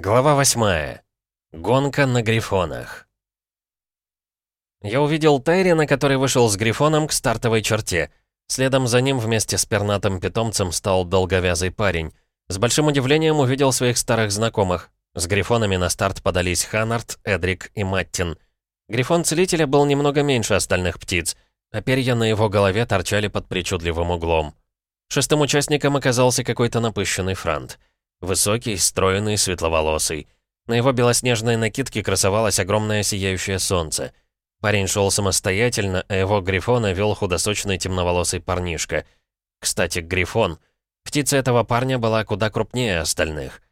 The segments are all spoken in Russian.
Глава восьмая. Гонка на грифонах. Я увидел Тайрина, который вышел с грифоном к стартовой черте. Следом за ним вместе с пернатым питомцем стал долговязый парень. С большим удивлением увидел своих старых знакомых. С грифонами на старт подались Ханард, Эдрик и Маттин. Грифон Целителя был немного меньше остальных птиц, а перья на его голове торчали под причудливым углом. Шестым участником оказался какой-то напыщенный франт. Высокий, стройный, светловолосый. На его белоснежной накидке красовалось огромное сияющее солнце. Парень шел самостоятельно, а его грифона вел худосочный темноволосый парнишка. Кстати, грифон. Птица этого парня была куда крупнее остальных.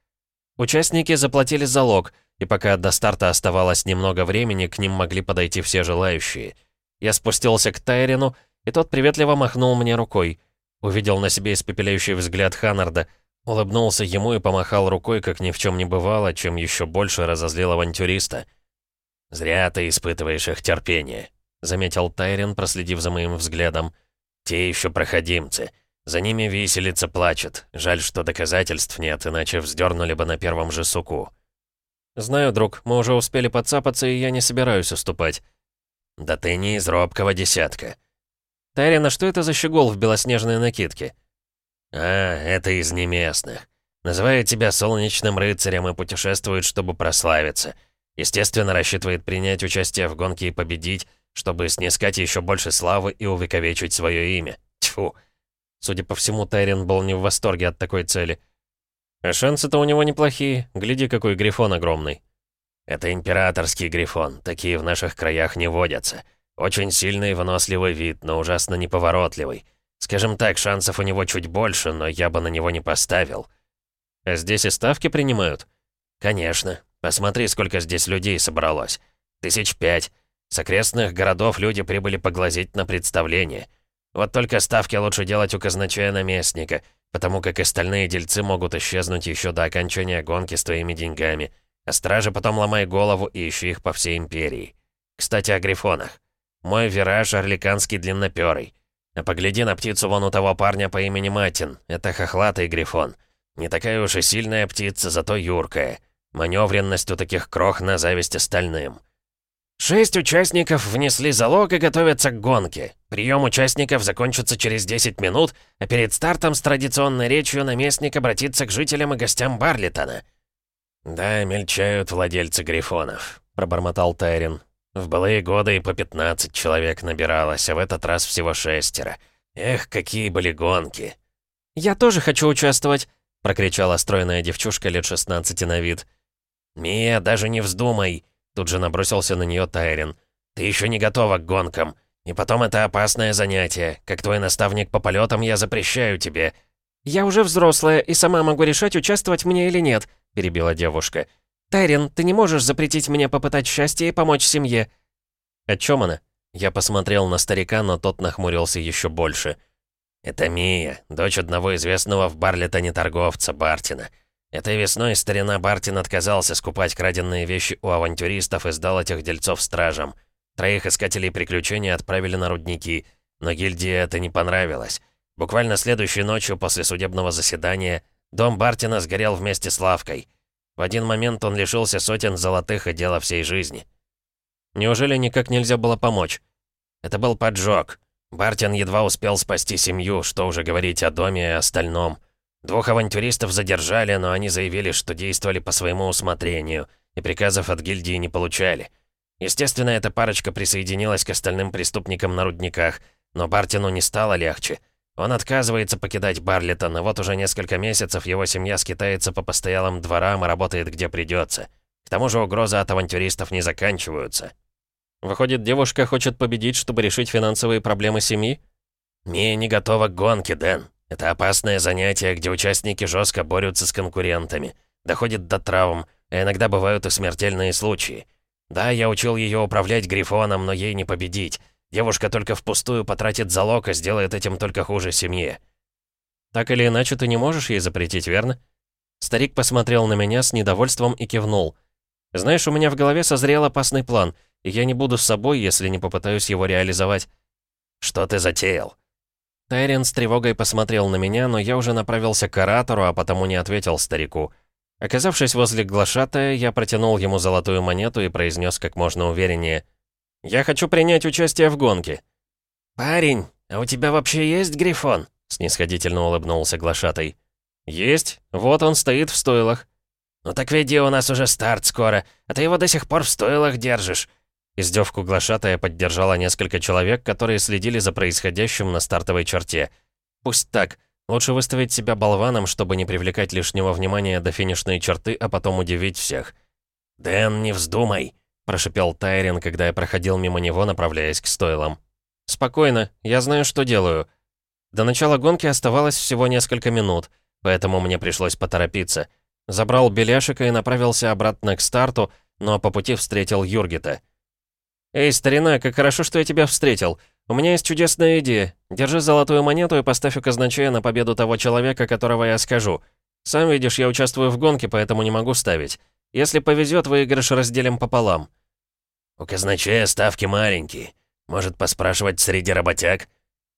Участники заплатили залог, и пока до старта оставалось немного времени, к ним могли подойти все желающие. Я спустился к Тайрину, и тот приветливо махнул мне рукой. Увидел на себе испепеляющий взгляд Ханнарда — Улыбнулся ему и помахал рукой, как ни в чем не бывало, чем еще больше разозлил авантюриста. «Зря ты испытываешь их терпение», — заметил Тайрин, проследив за моим взглядом. «Те еще проходимцы. За ними виселица плачет. Жаль, что доказательств нет, иначе вздернули бы на первом же суку». «Знаю, друг, мы уже успели подцапаться, и я не собираюсь уступать». «Да ты не из робкого десятка». «Тайрин, а что это за щегол в белоснежной накидке?» «А, это из неместных. Называет тебя солнечным рыцарем и путешествует, чтобы прославиться. Естественно, рассчитывает принять участие в гонке и победить, чтобы снискать еще больше славы и увековечить свое имя. Тьфу!» Судя по всему, Тайрин был не в восторге от такой цели. «А шансы-то у него неплохие. Гляди, какой грифон огромный». «Это императорский грифон. Такие в наших краях не водятся. Очень сильный и выносливый вид, но ужасно неповоротливый. Скажем так, шансов у него чуть больше, но я бы на него не поставил. А здесь и ставки принимают? Конечно. Посмотри, сколько здесь людей собралось. Тысяч пять. С окрестных городов люди прибыли поглазеть на представление. Вот только ставки лучше делать у казначея наместника, потому как остальные дельцы могут исчезнуть еще до окончания гонки с твоими деньгами. А стражи потом ломай голову и ищи их по всей империи. Кстати, о грифонах. Мой вираж орликанский длинноперый. А погляди на птицу вон у того парня по имени Матин. Это хохлатый грифон. Не такая уж и сильная птица, зато юркая. Маневренность у таких крох на зависть остальным. Шесть участников внесли залог и готовятся к гонке. Прием участников закончится через 10 минут, а перед стартом с традиционной речью наместник обратится к жителям и гостям Барлитона. «Да, мельчают владельцы грифонов», — пробормотал Тайрин. В былые годы и по 15 человек набиралось, а в этот раз всего шестеро. Эх, какие были гонки. «Я тоже хочу участвовать», — прокричала стройная девчушка лет 16 на вид. «Мия, даже не вздумай», — тут же набросился на нее Тайрин. «Ты еще не готова к гонкам. И потом это опасное занятие. Как твой наставник по полетам, я запрещаю тебе». «Я уже взрослая и сама могу решать, участвовать мне или нет», — перебила девушка. «Тайрин, ты не можешь запретить мне попытать счастье и помочь семье». «О чем она?» Я посмотрел на старика, но тот нахмурился еще больше. «Это Мия, дочь одного известного в Барлетоне торговца, Бартина. Этой весной старина Бартин отказался скупать краденные вещи у авантюристов и сдал этих дельцов стражам. Троих искателей приключений отправили на рудники, но гильдии это не понравилось. Буквально следующей ночью после судебного заседания дом Бартина сгорел вместе с лавкой. В один момент он лишился сотен золотых и дела всей жизни. Неужели никак нельзя было помочь? Это был поджог. Бартин едва успел спасти семью, что уже говорить о доме и остальном. Двух авантюристов задержали, но они заявили, что действовали по своему усмотрению и приказов от гильдии не получали. Естественно, эта парочка присоединилась к остальным преступникам на рудниках, но Бартину не стало легче. Он отказывается покидать Барлитон, и вот уже несколько месяцев его семья скитается по постоялым дворам и работает где придется. К тому же угрозы от авантюристов не заканчиваются. Выходит, девушка хочет победить, чтобы решить финансовые проблемы семьи? Мия не готова к гонке, Дэн. Это опасное занятие, где участники жестко борются с конкурентами. Доходит до травм, а иногда бывают и смертельные случаи. Да, я учил ее управлять Грифоном, но ей не победить. Девушка только впустую потратит залог и сделает этим только хуже семье. Так или иначе, ты не можешь ей запретить, верно? Старик посмотрел на меня с недовольством и кивнул. Знаешь, у меня в голове созрел опасный план, и я не буду с собой, если не попытаюсь его реализовать. Что ты затеял? Тайрен с тревогой посмотрел на меня, но я уже направился к оратору, а потому не ответил старику. Оказавшись возле глашатая, я протянул ему золотую монету и произнес как можно увереннее. «Я хочу принять участие в гонке». «Парень, а у тебя вообще есть грифон?» снисходительно улыбнулся глашатай. «Есть. Вот он стоит в стойлах». «Ну так веди, у нас уже старт скоро, а ты его до сих пор в стойлах держишь». Издевку глашатая поддержала несколько человек, которые следили за происходящим на стартовой черте. Пусть так. Лучше выставить себя болваном, чтобы не привлекать лишнего внимания до финишной черты, а потом удивить всех. «Дэн, не вздумай!» – прошипел Тайрин, когда я проходил мимо него, направляясь к стойлам. «Спокойно, я знаю, что делаю». До начала гонки оставалось всего несколько минут, поэтому мне пришлось поторопиться. Забрал беляшика и направился обратно к старту, но по пути встретил Юргита. «Эй, старина, как хорошо, что я тебя встретил. У меня есть чудесная идея. Держи золотую монету и поставь у казначея на победу того человека, которого я скажу. Сам видишь, я участвую в гонке, поэтому не могу ставить. Если повезет, выигрыш разделим пополам». «У казначея ставки маленькие. Может, поспрашивать среди работяг?»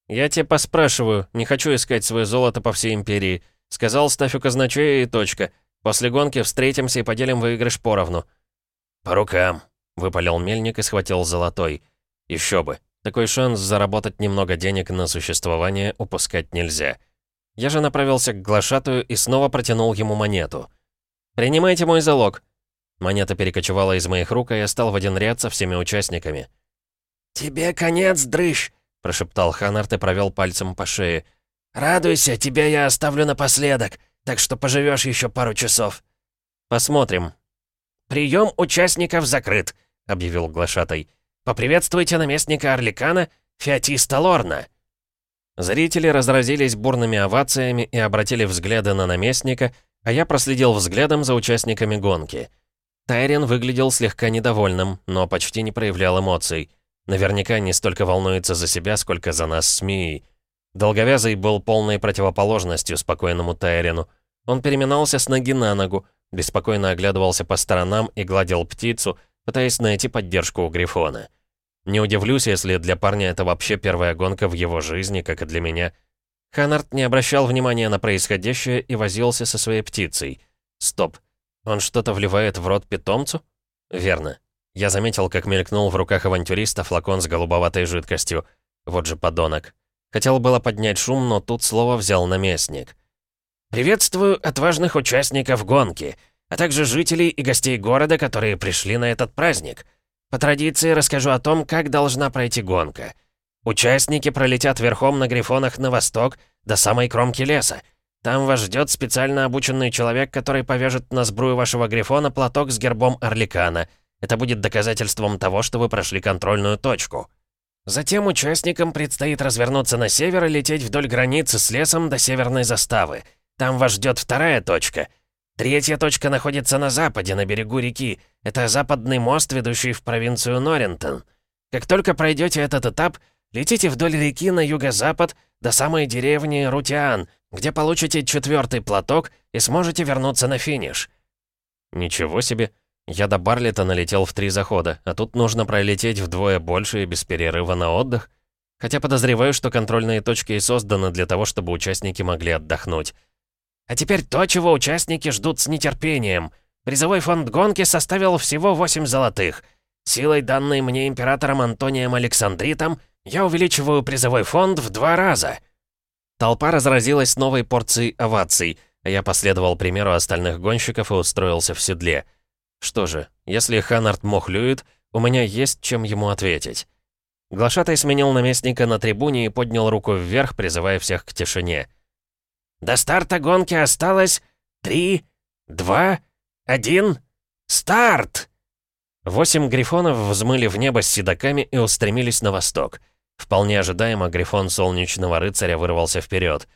«Я тебе поспрашиваю. Не хочу искать свое золото по всей империи. Сказал, ставь у казначея и точка. После гонки встретимся и поделим выигрыш поровну». «По рукам», Выпалил мельник и схватил золотой. Еще бы. Такой шанс заработать немного денег на существование упускать нельзя. Я же направился к глашатую и снова протянул ему монету. «Принимайте мой залог». Монета перекочевала из моих рук, а я стал в один ряд со всеми участниками. «Тебе конец, дрыщ!» — прошептал Ханарт и провел пальцем по шее. «Радуйся, тебя я оставлю напоследок, так что поживешь еще пару часов». «Посмотрим». «Прием участников закрыт», — объявил глашатай. «Поприветствуйте наместника Орликана, Феотиста Лорна». Зрители разразились бурными овациями и обратили взгляды на наместника, а я проследил взглядом за участниками гонки. Тайрен выглядел слегка недовольным, но почти не проявлял эмоций. Наверняка не столько волнуется за себя, сколько за нас с Мией. Долговязый был полной противоположностью спокойному Тайрену. Он переминался с ноги на ногу, беспокойно оглядывался по сторонам и гладил птицу, пытаясь найти поддержку у Грифона. Не удивлюсь, если для парня это вообще первая гонка в его жизни, как и для меня. Ханарт не обращал внимания на происходящее и возился со своей птицей. Стоп. Он что-то вливает в рот питомцу? Верно. Я заметил, как мелькнул в руках авантюриста флакон с голубоватой жидкостью. Вот же подонок. Хотел было поднять шум, но тут слово взял наместник. «Приветствую отважных участников гонки а также жителей и гостей города, которые пришли на этот праздник. По традиции расскажу о том, как должна пройти гонка. Участники пролетят верхом на грифонах на восток, до самой кромки леса. Там вас ждет специально обученный человек, который повяжет на сбрую вашего грифона платок с гербом Орликана. Это будет доказательством того, что вы прошли контрольную точку. Затем участникам предстоит развернуться на север и лететь вдоль границы с лесом до северной заставы. Там вас ждет вторая точка — Третья точка находится на западе, на берегу реки. Это западный мост, ведущий в провинцию Норрентон. Как только пройдете этот этап, летите вдоль реки на юго-запад до самой деревни Рутиан, где получите четвертый платок и сможете вернуться на финиш. Ничего себе. Я до Барлета налетел в три захода, а тут нужно пролететь вдвое больше и без перерыва на отдых. Хотя подозреваю, что контрольные точки и созданы для того, чтобы участники могли отдохнуть. А теперь то, чего участники ждут с нетерпением. Призовой фонд гонки составил всего 8 золотых. Силой, данной мне императором Антонием Александритом, я увеличиваю призовой фонд в два раза. Толпа разразилась новой порцией оваций, а я последовал примеру остальных гонщиков и устроился в седле. Что же, если Ханард мухлюет, у меня есть чем ему ответить. Глашатай сменил наместника на трибуне и поднял руку вверх, призывая всех к тишине. До старта гонки осталось три, два, один, старт!» Восемь грифонов взмыли в небо с седаками и устремились на восток. Вполне ожидаемо грифон Солнечного Рыцаря вырвался вперед.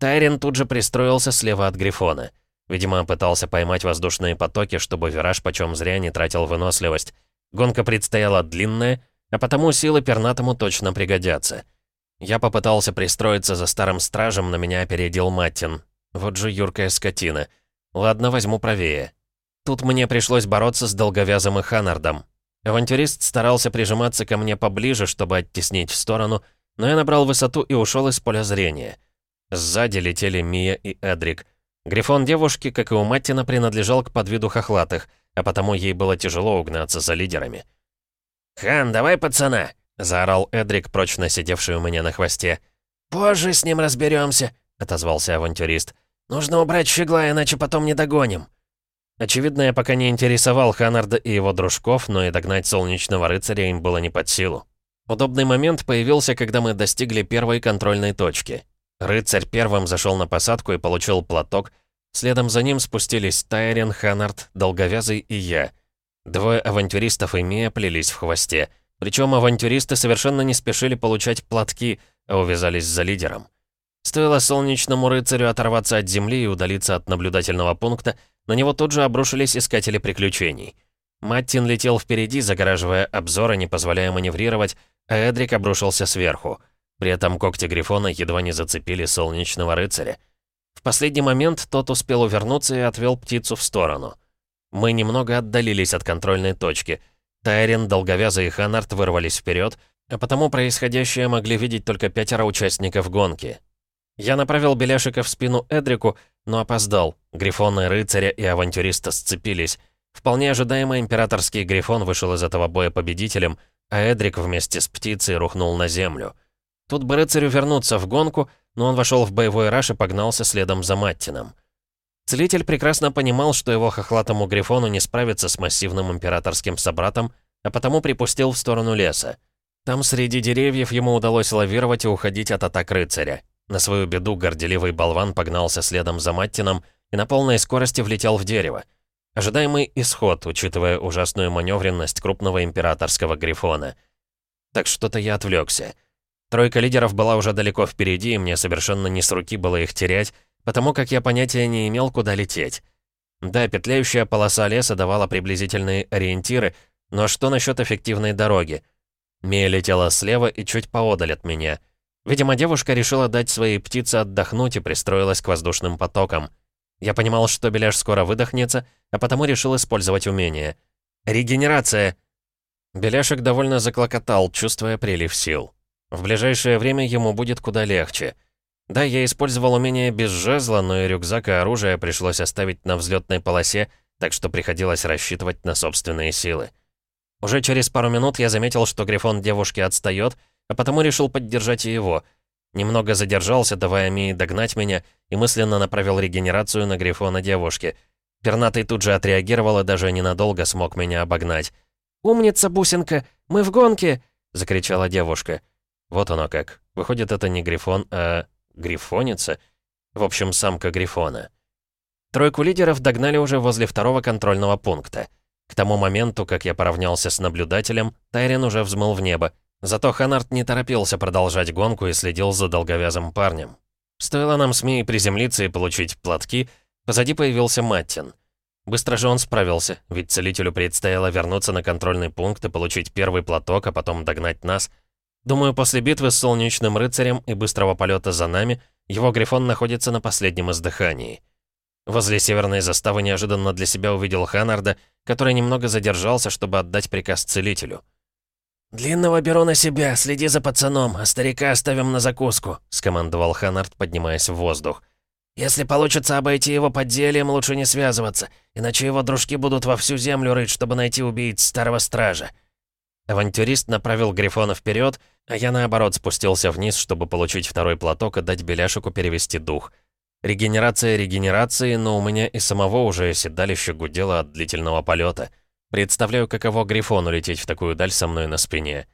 Тайрин тут же пристроился слева от грифона. Видимо, пытался поймать воздушные потоки, чтобы вираж почем зря не тратил выносливость. Гонка предстояла длинная, а потому силы пернатому точно пригодятся. Я попытался пристроиться за старым стражем, но меня опередил Маттин. Вот же юркая скотина. Ладно, возьму правее. Тут мне пришлось бороться с долговязым и Ханнардом. Авантюрист старался прижиматься ко мне поближе, чтобы оттеснить в сторону, но я набрал высоту и ушел из поля зрения. Сзади летели Мия и Эдрик. Грифон девушки, как и у Маттина, принадлежал к подвиду хохлатых, а потому ей было тяжело угнаться за лидерами. «Хан, давай пацана!» — заорал Эдрик, прочно сидевший у меня на хвосте. «Позже с ним разберемся, отозвался авантюрист. «Нужно убрать щегла, иначе потом не догоним». Очевидно, я пока не интересовал Ханнарда и его дружков, но и догнать Солнечного Рыцаря им было не под силу. Удобный момент появился, когда мы достигли первой контрольной точки. Рыцарь первым зашел на посадку и получил платок. Следом за ним спустились Тайрен, Ханнард, Долговязый и я. Двое авантюристов и Мия плелись в хвосте. Причем авантюристы совершенно не спешили получать платки, а увязались за лидером. Стоило солнечному рыцарю оторваться от земли и удалиться от наблюдательного пункта, на него тут же обрушились искатели приключений. Маттин летел впереди, загораживая обзор и не позволяя маневрировать, а Эдрик обрушился сверху. При этом когти Грифона едва не зацепили солнечного рыцаря. В последний момент тот успел увернуться и отвел птицу в сторону. Мы немного отдалились от контрольной точки. Тайрин, Долговязый и Ханарт вырвались вперед, а потому происходящее могли видеть только пятеро участников гонки. Я направил Беляшика в спину Эдрику, но опоздал. Грифоны рыцаря и авантюриста сцепились. Вполне ожидаемо императорский Грифон вышел из этого боя победителем, а Эдрик вместе с птицей рухнул на землю. Тут бы рыцарю вернуться в гонку, но он вошел в боевой раш и погнался следом за Маттином. Целитель прекрасно понимал, что его хохлатому Грифону не справиться с массивным императорским собратом, а потому припустил в сторону леса. Там среди деревьев ему удалось лавировать и уходить от атак рыцаря. На свою беду горделивый болван погнался следом за Маттином и на полной скорости влетел в дерево. Ожидаемый исход, учитывая ужасную маневренность крупного императорского грифона. Так что-то я отвлекся. Тройка лидеров была уже далеко впереди, и мне совершенно не с руки было их терять, потому как я понятия не имел, куда лететь. Да, петляющая полоса леса давала приблизительные ориентиры, но что насчет эффективной дороги? Мия летела слева и чуть поодаль от меня. Видимо, девушка решила дать своей птице отдохнуть и пристроилась к воздушным потокам. Я понимал, что Беляш скоро выдохнется, а потому решил использовать умение. «Регенерация!» Беляшек довольно заклокотал, чувствуя прилив сил. В ближайшее время ему будет куда легче. Да, я использовал умение без жезла, но и рюкзак и оружие пришлось оставить на взлетной полосе, так что приходилось рассчитывать на собственные силы. Уже через пару минут я заметил, что грифон девушки отстает, а потому решил поддержать и его. Немного задержался, давая Мии догнать меня, и мысленно направил регенерацию на грифона девушки. Пернатый тут же отреагировал и даже ненадолго смог меня обогнать. «Умница, бусинка! Мы в гонке!» — закричала девушка. Вот оно как. Выходит, это не грифон, а грифоница? В общем, самка грифона. Тройку лидеров догнали уже возле второго контрольного пункта. К тому моменту, как я поравнялся с наблюдателем, Тайрин уже взмыл в небо. Зато Ханарт не торопился продолжать гонку и следил за долговязым парнем. Стоило нам с Мией приземлиться и получить платки, позади появился Маттин. Быстро же он справился, ведь целителю предстояло вернуться на контрольный пункт и получить первый платок, а потом догнать нас. Думаю, после битвы с Солнечным Рыцарем и быстрого полета за нами, его Грифон находится на последнем издыхании. Возле северной заставы неожиданно для себя увидел Ханарда, который немного задержался, чтобы отдать приказ целителю. «Длинного беру на себя, следи за пацаном, а старика оставим на закуску», — скомандовал Ханард, поднимаясь в воздух. «Если получится обойти его подзельем, лучше не связываться, иначе его дружки будут во всю землю рыть, чтобы найти убийц старого стража». Авантюрист направил Грифона вперед, а я, наоборот, спустился вниз, чтобы получить второй платок и дать Беляшику перевести дух — Регенерация регенерации, но у меня и самого уже седалище гудело от длительного полета. Представляю, каково Грифону лететь в такую даль со мной на спине.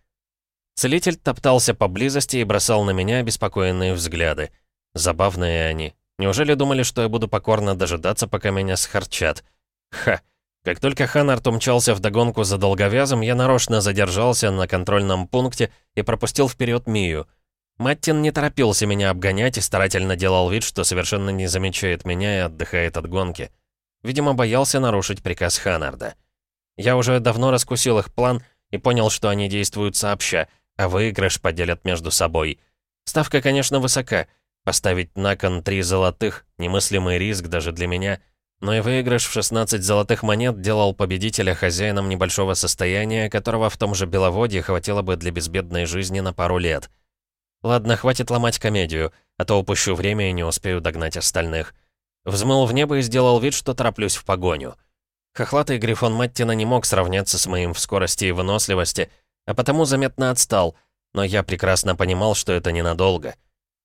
Целитель топтался поблизости и бросал на меня обеспокоенные взгляды. Забавные они. Неужели думали, что я буду покорно дожидаться, пока меня схарчат? Ха! Как только Ханарт умчался вдогонку за долговязом, я нарочно задержался на контрольном пункте и пропустил вперед Мию — Маттин не торопился меня обгонять и старательно делал вид, что совершенно не замечает меня и отдыхает от гонки. Видимо, боялся нарушить приказ Ханарда. Я уже давно раскусил их план и понял, что они действуют сообща, а выигрыш поделят между собой. Ставка, конечно, высока. Поставить на кон три золотых — немыслимый риск даже для меня. Но и выигрыш в 16 золотых монет делал победителя хозяином небольшого состояния, которого в том же Беловодье хватило бы для безбедной жизни на пару лет — Ладно, хватит ломать комедию, а то упущу время и не успею догнать остальных. Взмыл в небо и сделал вид, что тороплюсь в погоню. Хохлатый грифон Маттина не мог сравняться с моим в скорости и выносливости, а потому заметно отстал, но я прекрасно понимал, что это ненадолго.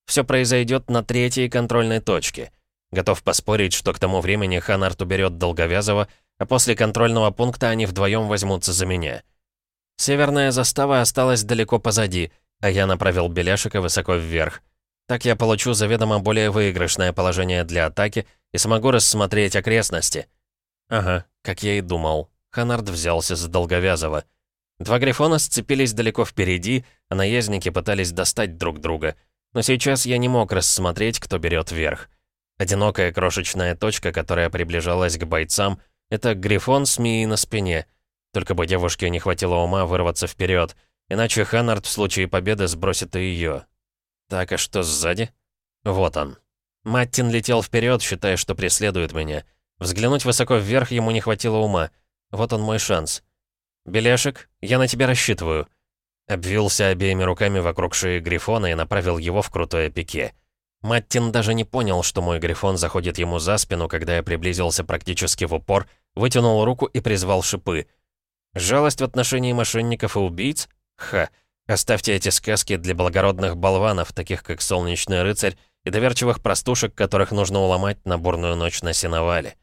Все произойдет на третьей контрольной точке. Готов поспорить, что к тому времени Ханарт уберет Долговязова, а после контрольного пункта они вдвоем возьмутся за меня. Северная застава осталась далеко позади, а я направил Беляшика высоко вверх. Так я получу заведомо более выигрышное положение для атаки и смогу рассмотреть окрестности. Ага, как я и думал. Ханард взялся за Долговязова. Два грифона сцепились далеко впереди, а наездники пытались достать друг друга. Но сейчас я не мог рассмотреть, кто берет верх. Одинокая крошечная точка, которая приближалась к бойцам, это грифон с Мией на спине. Только бы девушке не хватило ума вырваться вперед, иначе Ханнард в случае победы сбросит и ее. Так, а что сзади? Вот он. Маттин летел вперед, считая, что преследует меня. Взглянуть высоко вверх ему не хватило ума. Вот он мой шанс. «Беляшек, я на тебя рассчитываю». Обвился обеими руками вокруг шеи Грифона и направил его в крутое пике. Маттин даже не понял, что мой Грифон заходит ему за спину, когда я приблизился практически в упор, вытянул руку и призвал шипы. Жалость в отношении мошенников и убийц? Ха, оставьте эти сказки для благородных болванов, таких как Солнечный рыцарь, и доверчивых простушек, которых нужно уломать на бурную ночь на сеновале.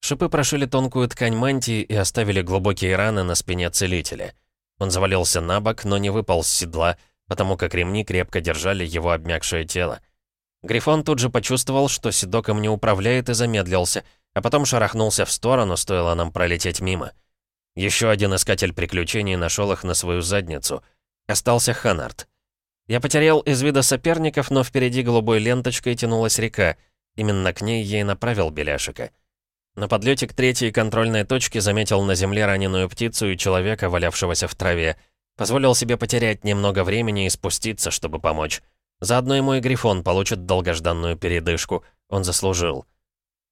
Шипы прошили тонкую ткань мантии и оставили глубокие раны на спине целителя. Он завалился на бок, но не выпал с седла, потому как ремни крепко держали его обмякшее тело. Грифон тут же почувствовал, что седоком не управляет и замедлился, а потом шарахнулся в сторону, стоило нам пролететь мимо. Еще один искатель приключений нашел их на свою задницу. Остался Ханард. Я потерял из вида соперников, но впереди голубой ленточкой тянулась река. Именно к ней я и направил Беляшика. На подлете к третьей контрольной точке заметил на земле раненую птицу и человека, валявшегося в траве. Позволил себе потерять немного времени и спуститься, чтобы помочь. Заодно и мой Грифон получит долгожданную передышку. Он заслужил.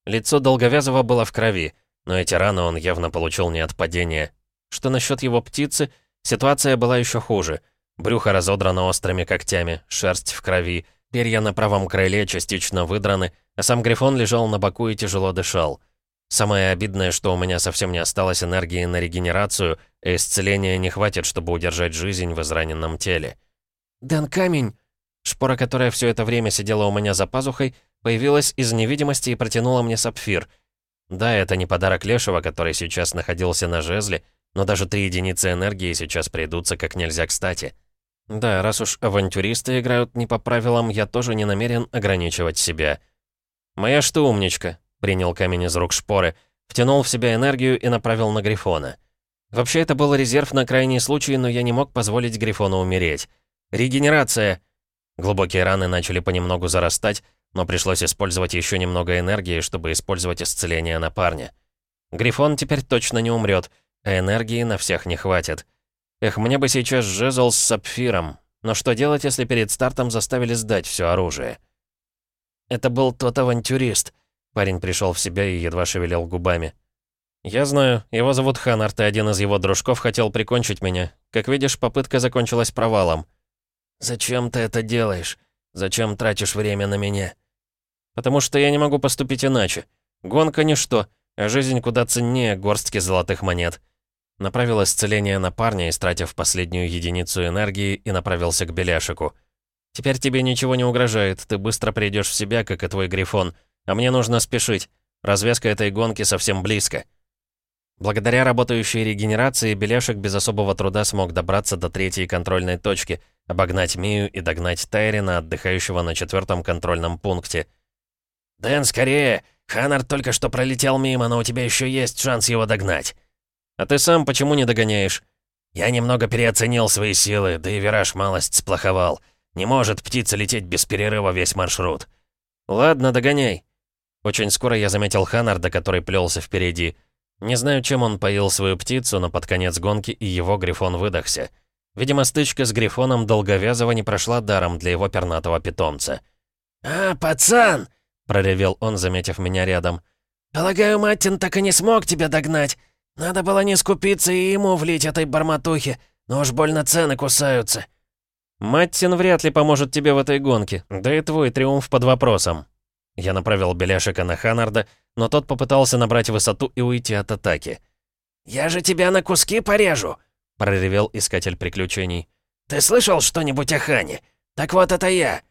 Лицо Долговязова было в крови, но эти раны он явно получил не от падения. Что насчет его птицы, ситуация была еще хуже. Брюхо разодрано острыми когтями, шерсть в крови, перья на правом крыле частично выдраны, а сам Грифон лежал на боку и тяжело дышал. Самое обидное, что у меня совсем не осталось энергии на регенерацию, и исцеления не хватит, чтобы удержать жизнь в израненном теле. «Дэн Камень!» Шпора, которая все это время сидела у меня за пазухой, появилась из невидимости и протянула мне сапфир. Да, это не подарок Лешего, который сейчас находился на жезле, но даже три единицы энергии сейчас придутся как нельзя кстати. Да, раз уж авантюристы играют не по правилам, я тоже не намерен ограничивать себя. «Моя что умничка», Принял камень из рук шпоры, втянул в себя энергию и направил на Грифона. Вообще, это был резерв на крайний случай, но я не мог позволить Грифону умереть. Регенерация! Глубокие раны начали понемногу зарастать, но пришлось использовать еще немного энергии, чтобы использовать исцеление на парня. Грифон теперь точно не умрет, а энергии на всех не хватит. Эх, мне бы сейчас жезл с сапфиром. Но что делать, если перед стартом заставили сдать все оружие? Это был тот авантюрист — Парень пришел в себя и едва шевелил губами. «Я знаю, его зовут Ханарт, и один из его дружков хотел прикончить меня. Как видишь, попытка закончилась провалом». «Зачем ты это делаешь? Зачем тратишь время на меня?» «Потому что я не могу поступить иначе. Гонка — ничто, а жизнь куда ценнее горстки золотых монет». Направил исцеление на парня, истратив последнюю единицу энергии, и направился к Беляшику. «Теперь тебе ничего не угрожает, ты быстро придешь в себя, как и твой Грифон». А мне нужно спешить. Развязка этой гонки совсем близко. Благодаря работающей регенерации, Беляшек без особого труда смог добраться до третьей контрольной точки, обогнать Мию и догнать Тайрина, отдыхающего на четвертом контрольном пункте. «Дэн, скорее! Ханнард только что пролетел мимо, но у тебя еще есть шанс его догнать». «А ты сам почему не догоняешь?» «Я немного переоценил свои силы, да и вираж малость сплоховал. Не может птица лететь без перерыва весь маршрут». «Ладно, догоняй». Очень скоро я заметил Ханнарда, который плелся впереди. Не знаю, чем он поил свою птицу, но под конец гонки и его Грифон выдохся. Видимо, стычка с Грифоном Долговязова не прошла даром для его пернатого питомца. «А, пацан!» — проревел он, заметив меня рядом. «Полагаю, Маттин так и не смог тебя догнать. Надо было не скупиться и ему влить этой барматухи, но уж больно цены кусаются». «Маттин вряд ли поможет тебе в этой гонке, да и твой триумф под вопросом», Я направил Беляшика на Ханарда, но тот попытался набрать высоту и уйти от атаки. «Я же тебя на куски порежу!» — проревел искатель приключений. «Ты слышал что-нибудь о Хане? Так вот это я!»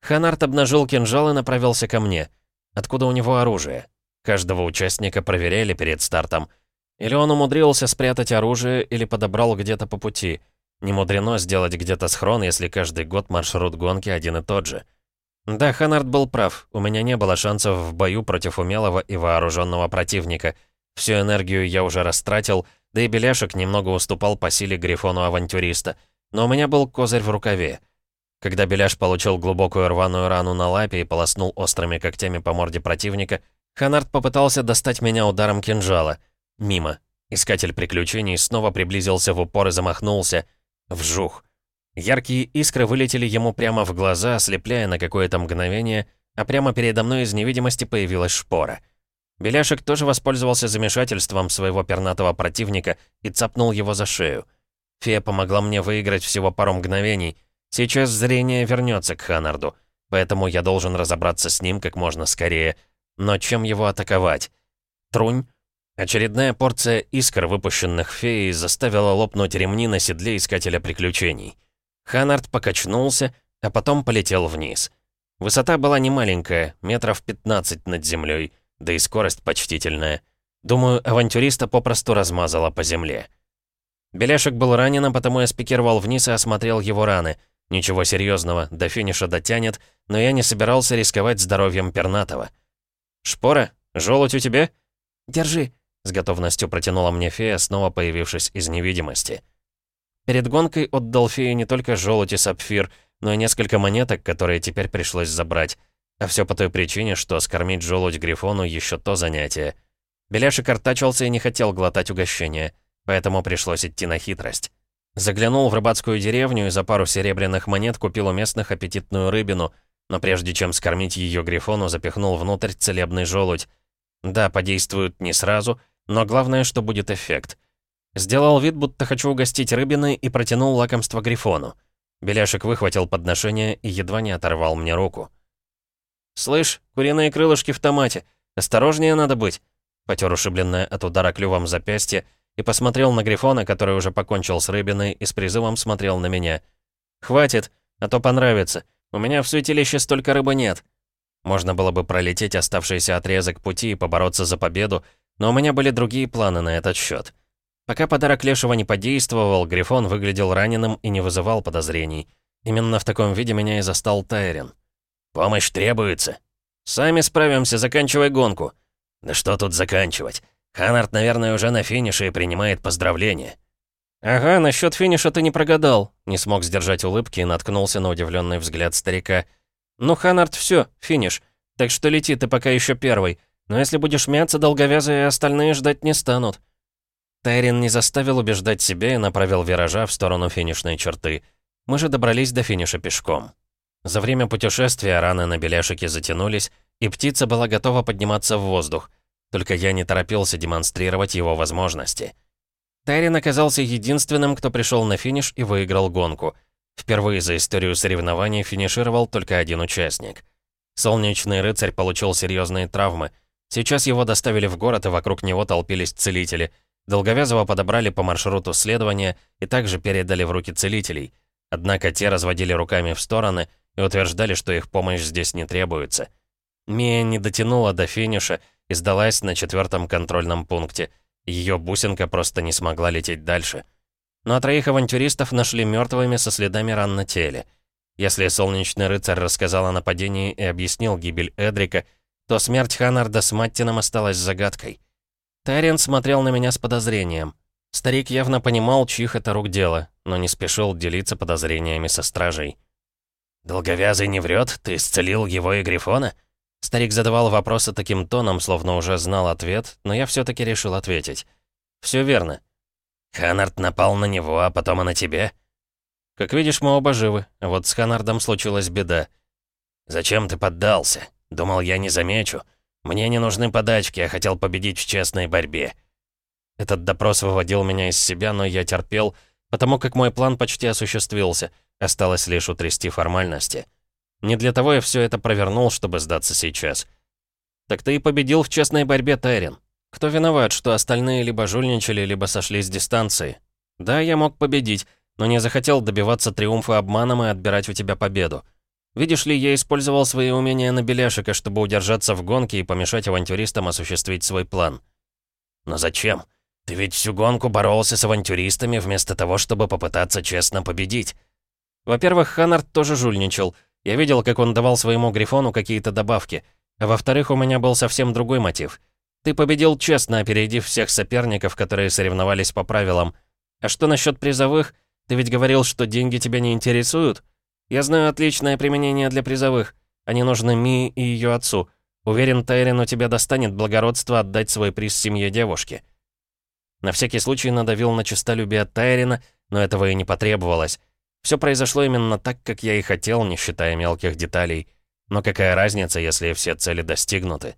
Ханард обнажил кинжал и направился ко мне. Откуда у него оружие? Каждого участника проверяли перед стартом. Или он умудрился спрятать оружие, или подобрал где-то по пути. Не мудрено сделать где-то схрон, если каждый год маршрут гонки один и тот же. Да, Ханард был прав. У меня не было шансов в бою против умелого и вооруженного противника. Всю энергию я уже растратил, да и Беляшек немного уступал по силе Грифону-авантюриста. Но у меня был козырь в рукаве. Когда Беляш получил глубокую рваную рану на лапе и полоснул острыми когтями по морде противника, Ханард попытался достать меня ударом кинжала. Мимо. Искатель приключений снова приблизился в упор и замахнулся. Вжух. Яркие искры вылетели ему прямо в глаза, ослепляя на какое-то мгновение, а прямо передо мной из невидимости появилась шпора. Беляшек тоже воспользовался замешательством своего пернатого противника и цапнул его за шею. Фея помогла мне выиграть всего пару мгновений. Сейчас зрение вернется к Ханарду, поэтому я должен разобраться с ним как можно скорее. Но чем его атаковать? Трунь? Очередная порция искр, выпущенных феей, заставила лопнуть ремни на седле Искателя Приключений. Ханард покачнулся, а потом полетел вниз. Высота была немаленькая, метров 15 над землей, да и скорость почтительная. Думаю, авантюриста попросту размазала по земле. Беляшек был ранен, а потому я спикировал вниз и осмотрел его раны. Ничего серьезного, до финиша дотянет, но я не собирался рисковать здоровьем пернатого. «Шпора, желудь у тебя?» «Держи», — с готовностью протянула мне фея, снова появившись из невидимости. Перед гонкой отдал фее не только желудь и сапфир, но и несколько монеток, которые теперь пришлось забрать. А все по той причине, что скормить желудь Грифону еще то занятие. Беляшек артачился и не хотел глотать угощение, поэтому пришлось идти на хитрость. Заглянул в рыбацкую деревню и за пару серебряных монет купил у местных аппетитную рыбину, но прежде чем скормить ее Грифону, запихнул внутрь целебный желудь. Да, подействует не сразу, но главное, что будет эффект — Сделал вид, будто хочу угостить рыбины и протянул лакомство Грифону. Беляшек выхватил подношение и едва не оторвал мне руку. «Слышь, куриные крылышки в томате. Осторожнее надо быть!» Потер ушибленное от удара клювом запястье и посмотрел на Грифона, который уже покончил с рыбиной и с призывом смотрел на меня. «Хватит, а то понравится. У меня в святилище столько рыбы нет». Можно было бы пролететь оставшийся отрезок пути и побороться за победу, но у меня были другие планы на этот счет. Пока подарок Лешего не подействовал, Грифон выглядел раненым и не вызывал подозрений. Именно в таком виде меня и застал Тайрин. «Помощь требуется». «Сами справимся, заканчивай гонку». «Да что тут заканчивать? Ханард, наверное, уже на финише и принимает поздравления». «Ага, насчет финиша ты не прогадал», — не смог сдержать улыбки и наткнулся на удивленный взгляд старика. «Ну, Ханард, все, финиш. Так что лети, ты пока еще первый. Но если будешь мяться, долговязые остальные ждать не станут». Тайрин не заставил убеждать себя и направил виража в сторону финишной черты. Мы же добрались до финиша пешком. За время путешествия раны на беляшике затянулись, и птица была готова подниматься в воздух. Только я не торопился демонстрировать его возможности. Тайрин оказался единственным, кто пришел на финиш и выиграл гонку. Впервые за историю соревнований финишировал только один участник. Солнечный рыцарь получил серьезные травмы. Сейчас его доставили в город, и вокруг него толпились целители — Долговязого подобрали по маршруту следования и также передали в руки целителей. Однако те разводили руками в стороны и утверждали, что их помощь здесь не требуется. Мия не дотянула до финиша и сдалась на четвертом контрольном пункте. Ее бусинка просто не смогла лететь дальше. Ну а троих авантюристов нашли мертвыми со следами ран на теле. Если Солнечный Рыцарь рассказал о нападении и объяснил гибель Эдрика, то смерть Ханнарда с Маттином осталась загадкой. Тарин смотрел на меня с подозрением. Старик явно понимал, чьих это рук дело, но не спешил делиться подозрениями со стражей. «Долговязый не врет? Ты исцелил его и Грифона?» Старик задавал вопросы таким тоном, словно уже знал ответ, но я все таки решил ответить. Все верно». «Ханард напал на него, а потом и на тебя?» «Как видишь, мы оба живы, вот с Ханардом случилась беда». «Зачем ты поддался? Думал, я не замечу. «Мне не нужны подачки, я хотел победить в честной борьбе». Этот допрос выводил меня из себя, но я терпел, потому как мой план почти осуществился. Осталось лишь утрясти формальности. Не для того я все это провернул, чтобы сдаться сейчас. Так ты и победил в честной борьбе, Тайрин. Кто виноват, что остальные либо жульничали, либо сошли с дистанции? Да, я мог победить, но не захотел добиваться триумфа обманом и отбирать у тебя победу. Видишь ли, я использовал свои умения на Беляшика, чтобы удержаться в гонке и помешать авантюристам осуществить свой план. Но зачем? Ты ведь всю гонку боролся с авантюристами вместо того, чтобы попытаться честно победить. Во-первых, Ханнард тоже жульничал. Я видел, как он давал своему Грифону какие-то добавки. А во-вторых, у меня был совсем другой мотив. Ты победил честно, опередив всех соперников, которые соревновались по правилам. А что насчет призовых? Ты ведь говорил, что деньги тебя не интересуют? Я знаю отличное применение для призовых. Они нужны Ми и ее отцу. Уверен, Тайрин у тебя достанет благородство отдать свой приз семье девушки. На всякий случай надавил на честолюбие Тайрина, но этого и не потребовалось. Все произошло именно так, как я и хотел, не считая мелких деталей. Но какая разница, если все цели достигнуты?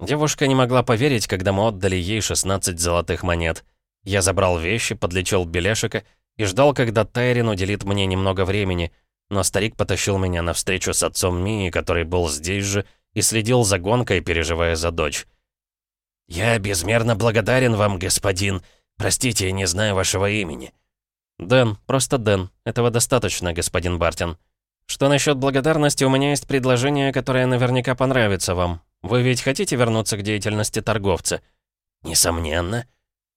Девушка не могла поверить, когда мы отдали ей 16 золотых монет. Я забрал вещи, подлечил Белешика и ждал, когда Тайрин уделит мне немного времени, но старик потащил меня навстречу с отцом Мии, который был здесь же, и следил за гонкой, переживая за дочь. «Я безмерно благодарен вам, господин. Простите, я не знаю вашего имени». «Дэн, просто Дэн. Этого достаточно, господин Бартин. Что насчет благодарности, у меня есть предложение, которое наверняка понравится вам. Вы ведь хотите вернуться к деятельности торговца?» «Несомненно».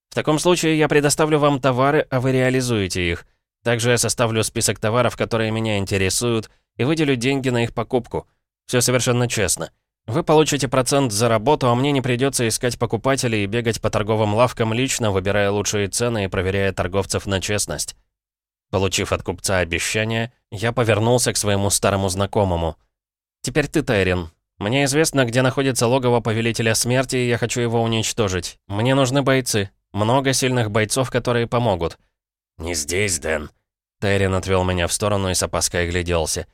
«В таком случае я предоставлю вам товары, а вы реализуете их. Также я составлю список товаров, которые меня интересуют, и выделю деньги на их покупку. Все совершенно честно. Вы получите процент за работу, а мне не придется искать покупателей и бегать по торговым лавкам лично, выбирая лучшие цены и проверяя торговцев на честность. Получив от купца обещание, я повернулся к своему старому знакомому. «Теперь ты, Тайрин. Мне известно, где находится логово Повелителя Смерти, и я хочу его уничтожить. Мне нужны бойцы. Много сильных бойцов, которые помогут». «Не здесь, Дэн». Тайрин отвел меня в сторону и с опаской огляделся.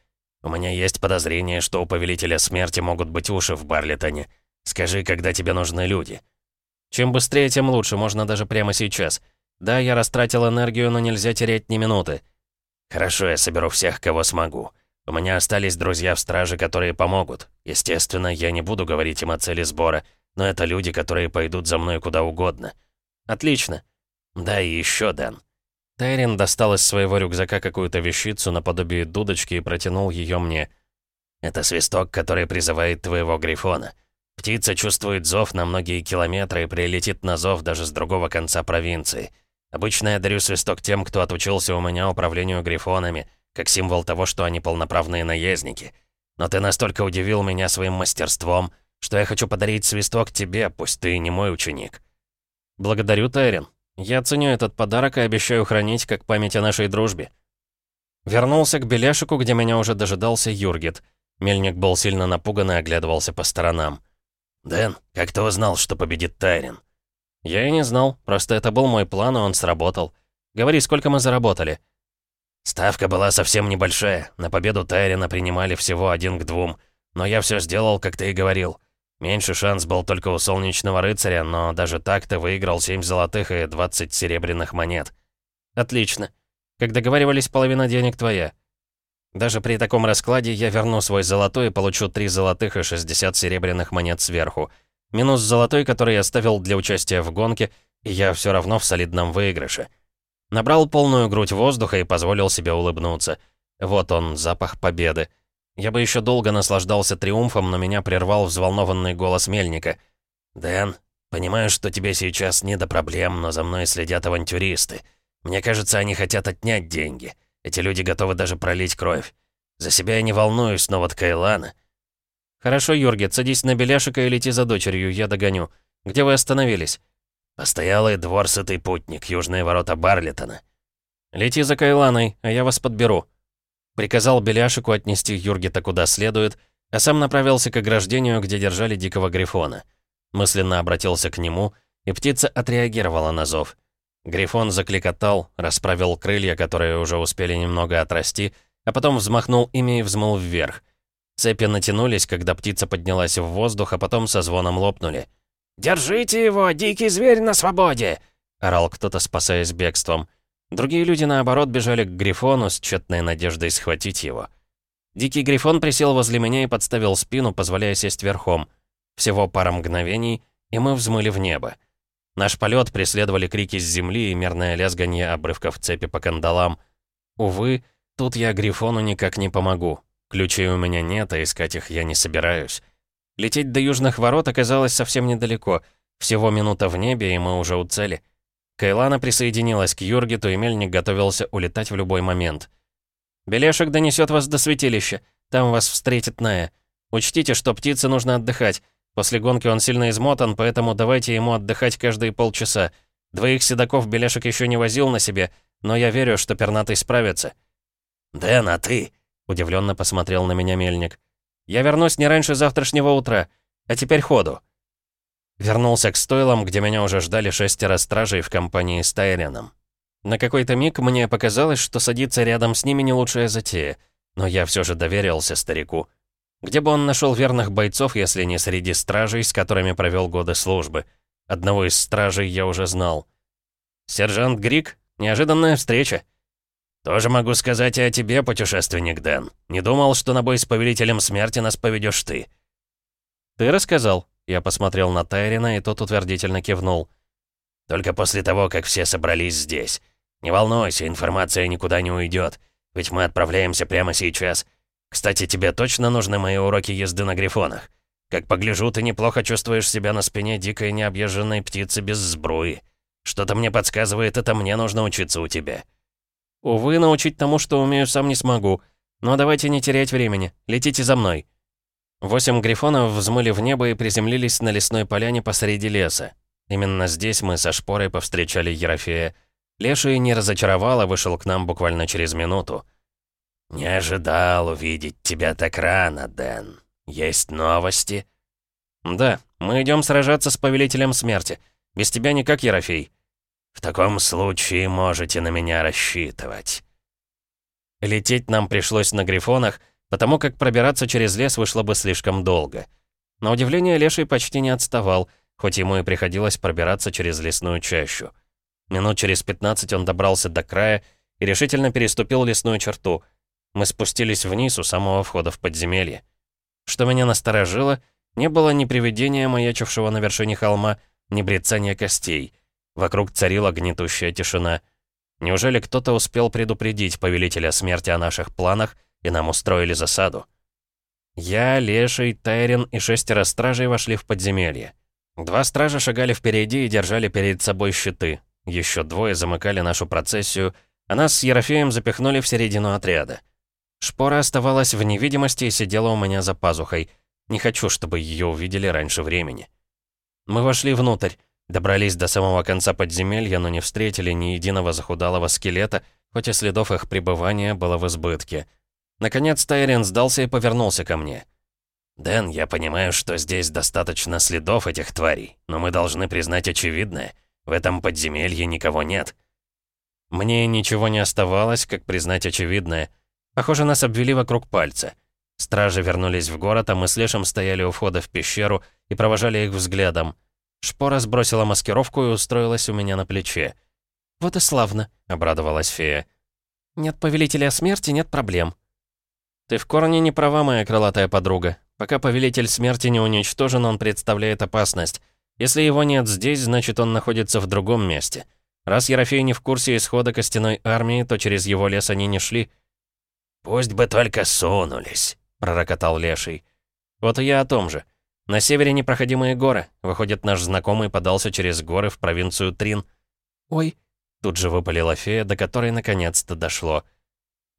У меня есть подозрение, что у Повелителя Смерти могут быть уши в Барлитоне. Скажи, когда тебе нужны люди». «Чем быстрее, тем лучше, можно даже прямо сейчас. Да, я растратил энергию, но нельзя терять ни минуты». «Хорошо, я соберу всех, кого смогу. У меня остались друзья в страже, которые помогут. Естественно, я не буду говорить им о цели сбора, но это люди, которые пойдут за мной куда угодно». «Отлично». «Да, и еще, Дэн. Тайрин достал из своего рюкзака какую-то вещицу наподобие дудочки и протянул ее мне. «Это свисток, который призывает твоего Грифона. Птица чувствует зов на многие километры и прилетит на зов даже с другого конца провинции. Обычно я дарю свисток тем, кто отучился у меня управлению Грифонами, как символ того, что они полноправные наездники. Но ты настолько удивил меня своим мастерством, что я хочу подарить свисток тебе, пусть ты не мой ученик». «Благодарю, Тайрин», я ценю этот подарок и обещаю хранить как память о нашей дружбе. Вернулся к Беляшику, где меня уже дожидался Юргит. Мельник был сильно напуган и оглядывался по сторонам. «Дэн, как ты узнал, что победит Тайрин?» «Я и не знал, просто это был мой план, и он сработал. Говори, сколько мы заработали?» «Ставка была совсем небольшая. На победу Тайрина принимали всего один к двум. Но я все сделал, как ты и говорил. Меньше шанс был только у Солнечного Рыцаря, но даже так ты выиграл 7 золотых и 20 серебряных монет. Отлично. Как договаривались, половина денег твоя. Даже при таком раскладе я верну свой золотой и получу 3 золотых и 60 серебряных монет сверху. Минус золотой, который я ставил для участия в гонке, и я все равно в солидном выигрыше. Набрал полную грудь воздуха и позволил себе улыбнуться. Вот он, запах победы. Я бы еще долго наслаждался триумфом, но меня прервал взволнованный голос Мельника. «Дэн, понимаю, что тебе сейчас не до проблем, но за мной следят авантюристы. Мне кажется, они хотят отнять деньги. Эти люди готовы даже пролить кровь. За себя я не волнуюсь, но вот Кайлана...» «Хорошо, Юрги, садись на Беляшика и лети за дочерью, я догоню. Где вы остановились?» «Постоялый двор сытый путник, южные ворота Барлитона». «Лети за Кайланой, а я вас подберу». Приказал Беляшику отнести Юргита куда следует, а сам направился к ограждению, где держали дикого грифона. Мысленно обратился к нему, и птица отреагировала на зов. Грифон закликотал, расправил крылья, которые уже успели немного отрасти, а потом взмахнул ими и взмыл вверх. Цепи натянулись, когда птица поднялась в воздух, а потом со звоном лопнули. «Держите его, дикий зверь на свободе!» — орал кто-то, спасаясь бегством. Другие люди, наоборот, бежали к Грифону с тщетной надеждой схватить его. Дикий Грифон присел возле меня и подставил спину, позволяя сесть верхом. Всего пара мгновений, и мы взмыли в небо. Наш полет преследовали крики с земли и мерное лязганье обрывков цепи по кандалам. Увы, тут я Грифону никак не помогу. Ключей у меня нет, а искать их я не собираюсь. Лететь до южных ворот оказалось совсем недалеко. Всего минута в небе, и мы уже у цели. Кайлана присоединилась к Юргиту, и Мельник готовился улетать в любой момент. «Белешек донесет вас до святилища. Там вас встретит Ная. Учтите, что птице нужно отдыхать. После гонки он сильно измотан, поэтому давайте ему отдыхать каждые полчаса. Двоих седаков Белешек еще не возил на себе, но я верю, что пернатый справится». «Дэн, а ты?» — удивленно посмотрел на меня Мельник. «Я вернусь не раньше завтрашнего утра. А теперь ходу». Вернулся к стойлам, где меня уже ждали шестеро стражей в компании с Тайреном. На какой-то миг мне показалось, что садиться рядом с ними не лучшая затея, но я все же доверился старику. Где бы он нашел верных бойцов, если не среди стражей, с которыми провел годы службы? Одного из стражей я уже знал. «Сержант Грик, неожиданная встреча». «Тоже могу сказать и о тебе, путешественник Дэн. Не думал, что на бой с Повелителем Смерти нас поведешь ты». «Ты рассказал?» Я посмотрел на Тайрина, и тот утвердительно кивнул. «Только после того, как все собрались здесь. Не волнуйся, информация никуда не уйдет, ведь мы отправляемся прямо сейчас. Кстати, тебе точно нужны мои уроки езды на грифонах? Как погляжу, ты неплохо чувствуешь себя на спине дикой необъезженной птицы без сбруи. Что-то мне подсказывает, это мне нужно учиться у тебя». «Увы, научить тому, что умею, сам не смогу. Но давайте не терять времени. Летите за мной». Восемь грифонов взмыли в небо и приземлились на лесной поляне посреди леса. Именно здесь мы со шпорой повстречали Ерофея. Леший не разочаровал, а вышел к нам буквально через минуту. «Не ожидал увидеть тебя так рано, Дэн. Есть новости?» «Да, мы идем сражаться с Повелителем Смерти. Без тебя никак, Ерофей». «В таком случае можете на меня рассчитывать». Лететь нам пришлось на грифонах, потому как пробираться через лес вышло бы слишком долго. На удивление, Леший почти не отставал, хоть ему и приходилось пробираться через лесную чащу. Минут через 15 он добрался до края и решительно переступил лесную черту — мы спустились вниз у самого входа в подземелье. Что меня насторожило, не было ни привидения, маячившего на вершине холма, ни брецания костей. Вокруг царила гнетущая тишина. Неужели кто-то успел предупредить повелителя смерти о наших планах, и нам устроили засаду? Я, Леший, Тайрин и шестеро стражей вошли в подземелье. Два стража шагали впереди и держали перед собой щиты. Еще двое замыкали нашу процессию, а нас с Ерофеем запихнули в середину отряда. Шпора оставалась в невидимости и сидела у меня за пазухой. Не хочу, чтобы ее увидели раньше времени. Мы вошли внутрь, добрались до самого конца подземелья, но не встретили ни единого захудалого скелета, хоть и следов их пребывания было в избытке. Наконец Тайрин сдался и повернулся ко мне. «Дэн, я понимаю, что здесь достаточно следов этих тварей, но мы должны признать очевидное. В этом подземелье никого нет». Мне ничего не оставалось, как признать очевидное — Похоже, нас обвели вокруг пальца. Стражи вернулись в город, а мы с Лешем стояли у входа в пещеру и провожали их взглядом. Шпора сбросила маскировку и устроилась у меня на плече. «Вот и славно», — обрадовалась фея. «Нет повелителя смерти, нет проблем». «Ты в корне не права, моя крылатая подруга. Пока повелитель смерти не уничтожен, он представляет опасность. Если его нет здесь, значит, он находится в другом месте. Раз Ерофей не в курсе исхода костяной армии, то через его лес они не шли». «Пусть бы только сунулись», — пророкотал Леший. «Вот и я о том же. На севере непроходимые горы. Выходит, наш знакомый подался через горы в провинцию Трин». «Ой», — тут же выпалила фея, до которой наконец-то дошло.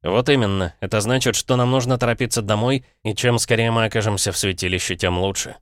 «Вот именно. Это значит, что нам нужно торопиться домой, и чем скорее мы окажемся в святилище, тем лучше.